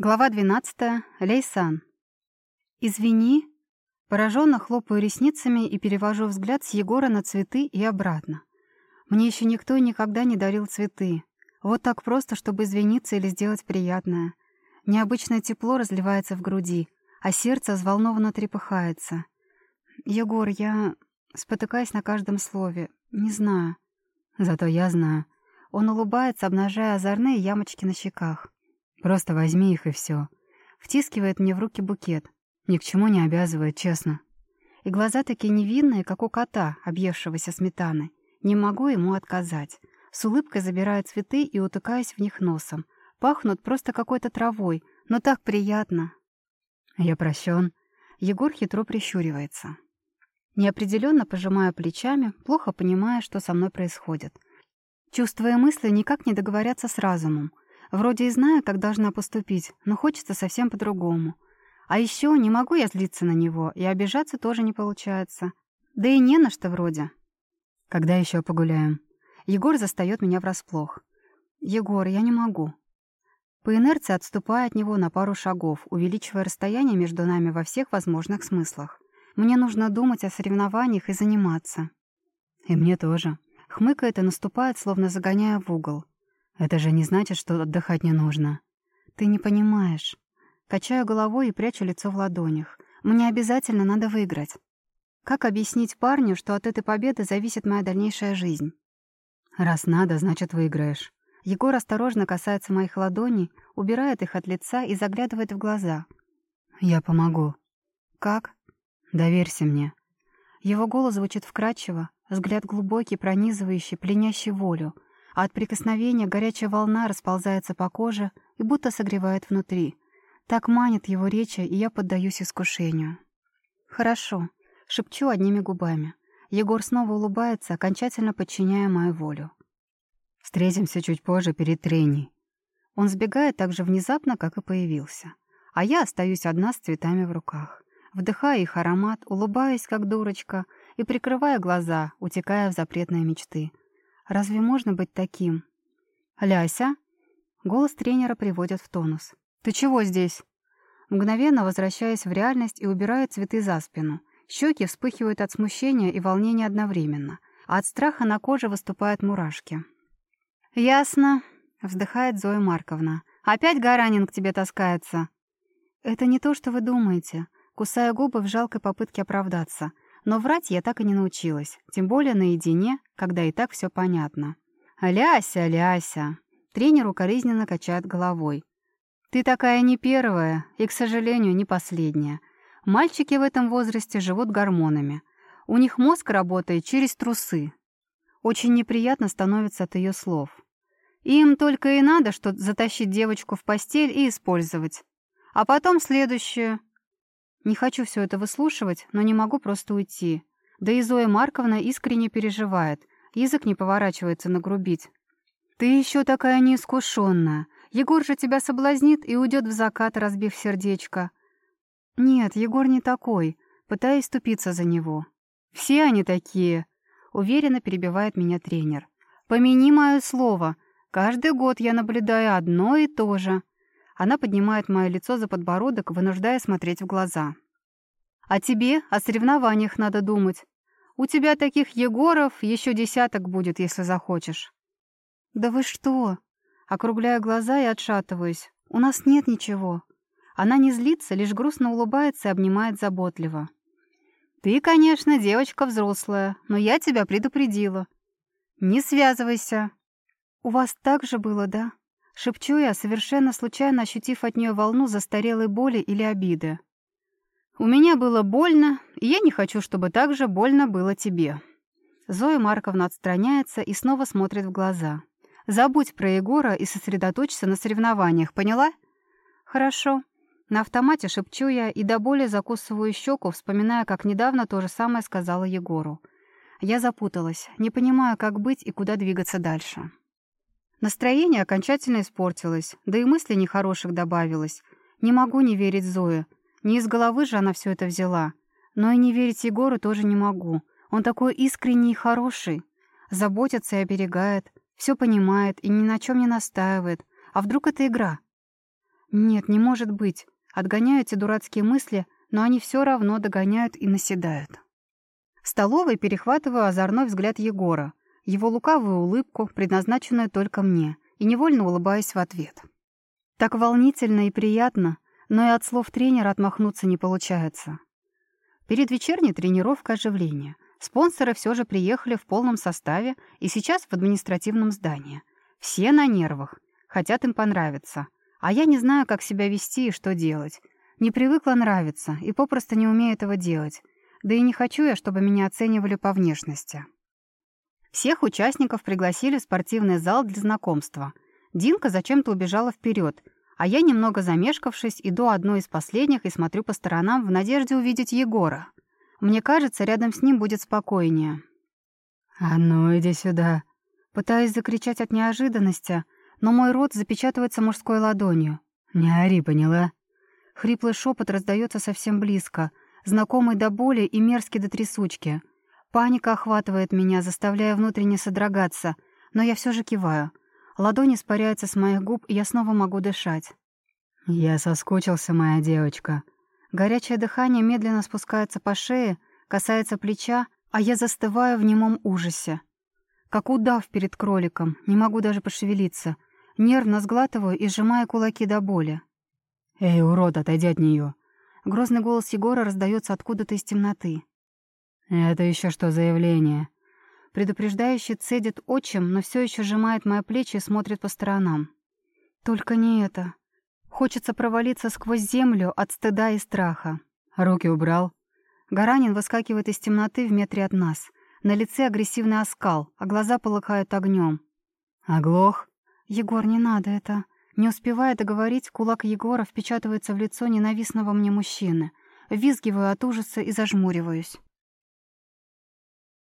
Глава 12. Лейсан. «Извини». Пораженно хлопаю ресницами и перевожу взгляд с Егора на цветы и обратно. Мне еще никто никогда не дарил цветы. Вот так просто, чтобы извиниться или сделать приятное. Необычное тепло разливается в груди, а сердце взволнованно трепыхается. «Егор, я...» Спотыкаясь на каждом слове. «Не знаю». Зато я знаю. Он улыбается, обнажая озорные ямочки на щеках. Просто возьми их и все. Втискивает мне в руки букет. Ни к чему не обязывает, честно. И глаза такие невинные, как у кота, объевшегося сметаны. Не могу ему отказать. С улыбкой забираю цветы и утыкаюсь в них носом. Пахнут просто какой-то травой, но так приятно. Я прощен. Егор хитро прищуривается. Неопределенно пожимаю плечами, плохо понимая, что со мной происходит. Чувства и мысли никак не договорятся с разумом. Вроде и знаю, как должна поступить, но хочется совсем по-другому. А еще не могу я злиться на него, и обижаться тоже не получается. Да и не на что вроде. Когда еще погуляем? Егор застает меня врасплох. Егор, я не могу. По инерции отступаю от него на пару шагов, увеличивая расстояние между нами во всех возможных смыслах. Мне нужно думать о соревнованиях и заниматься. И мне тоже. Хмыкает и наступает, словно загоняя в угол. Это же не значит, что отдыхать не нужно. Ты не понимаешь. Качаю головой и прячу лицо в ладонях. Мне обязательно надо выиграть. Как объяснить парню, что от этой победы зависит моя дальнейшая жизнь? Раз надо, значит, выиграешь. Егор осторожно касается моих ладоней, убирает их от лица и заглядывает в глаза. Я помогу. Как? Доверься мне. Его голос звучит вкрадчиво, взгляд глубокий, пронизывающий, пленящий волю — а от прикосновения горячая волна расползается по коже и будто согревает внутри. Так манит его речи, и я поддаюсь искушению. «Хорошо», — шепчу одними губами. Егор снова улыбается, окончательно подчиняя мою волю. «Встретимся чуть позже перед треней». Он сбегает так же внезапно, как и появился. А я остаюсь одна с цветами в руках. Вдыхая их аромат, улыбаюсь, как дурочка, и прикрывая глаза, утекая в запретные мечты — Разве можно быть таким? «Ляся?» Голос тренера приводит в тонус. «Ты чего здесь?» Мгновенно возвращаясь в реальность и убираю цветы за спину. Щеки вспыхивают от смущения и волнения одновременно, а от страха на коже выступают мурашки. «Ясно», — вздыхает Зоя Марковна. «Опять Гаранин к тебе таскается?» «Это не то, что вы думаете», кусая губы в жалкой попытке оправдаться — но врать я так и не научилась, тем более наедине, когда и так все понятно. «Ляся, Ляся!» Тренер укоризненно качает головой. «Ты такая не первая и, к сожалению, не последняя. Мальчики в этом возрасте живут гормонами. У них мозг работает через трусы. Очень неприятно становится от ее слов. Им только и надо, что затащить девочку в постель и использовать. А потом следующую. Не хочу все это выслушивать, но не могу просто уйти. Да и Зоя Марковна искренне переживает. Язык не поворачивается нагрубить. «Ты еще такая неискушенная. Егор же тебя соблазнит и уйдет в закат, разбив сердечко». «Нет, Егор не такой. Пытаюсь ступиться за него». «Все они такие», — уверенно перебивает меня тренер. «Помяни мое слово. Каждый год я наблюдаю одно и то же. Она поднимает мое лицо за подбородок, вынуждая смотреть в глаза. «А тебе о соревнованиях надо думать. У тебя таких Егоров еще десяток будет, если захочешь». «Да вы что?» Округляя глаза и отшатываюсь. «У нас нет ничего». Она не злится, лишь грустно улыбается и обнимает заботливо. «Ты, конечно, девочка взрослая, но я тебя предупредила. Не связывайся». «У вас так же было, да?» Шепчу я, совершенно случайно ощутив от нее волну застарелой боли или обиды. «У меня было больно, и я не хочу, чтобы так же больно было тебе». Зоя Марковна отстраняется и снова смотрит в глаза. «Забудь про Егора и сосредоточься на соревнованиях, поняла?» «Хорошо». На автомате шепчу я и до боли закусываю щеку, вспоминая, как недавно то же самое сказала Егору. Я запуталась, не понимаю, как быть и куда двигаться дальше. Настроение окончательно испортилось, да и мыслей нехороших добавилось. Не могу не верить Зое. Не из головы же она все это взяла. Но и не верить Егору тоже не могу. Он такой искренний и хороший. Заботится и оберегает, все понимает и ни на чем не настаивает. А вдруг это игра? Нет, не может быть. Отгоняю эти дурацкие мысли, но они все равно догоняют и наседают. В столовой перехватываю озорной взгляд Егора, его лукавую улыбку, предназначенную только мне, и невольно улыбаюсь в ответ. Так волнительно и приятно, но и от слов тренера отмахнуться не получается. Перед вечерней тренировкой оживления спонсоры все же приехали в полном составе и сейчас в административном здании. Все на нервах, хотят им понравиться. А я не знаю, как себя вести и что делать. Не привыкла нравиться и попросту не умею этого делать. Да и не хочу я, чтобы меня оценивали по внешности. Всех участников пригласили в спортивный зал для знакомства. Динка зачем-то убежала вперед, а я, немного замешкавшись, иду одной из последних и смотрю по сторонам в надежде увидеть Егора. Мне кажется, рядом с ним будет спокойнее. «А ну, иди сюда!» Пытаюсь закричать от неожиданности, но мой рот запечатывается мужской ладонью. «Не ори, поняла?» Хриплый шепот раздается совсем близко, знакомый до боли и мерзкий до трясучки. Паника охватывает меня, заставляя внутренне содрогаться, но я все же киваю. Ладонь испаряется с моих губ, и я снова могу дышать. «Я соскучился, моя девочка». Горячее дыхание медленно спускается по шее, касается плеча, а я застываю в немом ужасе. Как удав перед кроликом, не могу даже пошевелиться. Нервно сглатываю и сжимаю кулаки до боли. «Эй, урод, отойди от нее! Грозный голос Егора раздается откуда-то из темноты. «Это еще что за явление?» Предупреждающий цедит отчим, но все еще сжимает мои плечи и смотрит по сторонам. Только не это. Хочется провалиться сквозь землю от стыда и страха. Руки убрал. Гаранин выскакивает из темноты в метре от нас. На лице агрессивный оскал, а глаза полыхают огнем. «Оглох?» «Егор, не надо это!» Не успевая договорить, кулак Егора впечатывается в лицо ненавистного мне мужчины. Визгиваю от ужаса и зажмуриваюсь.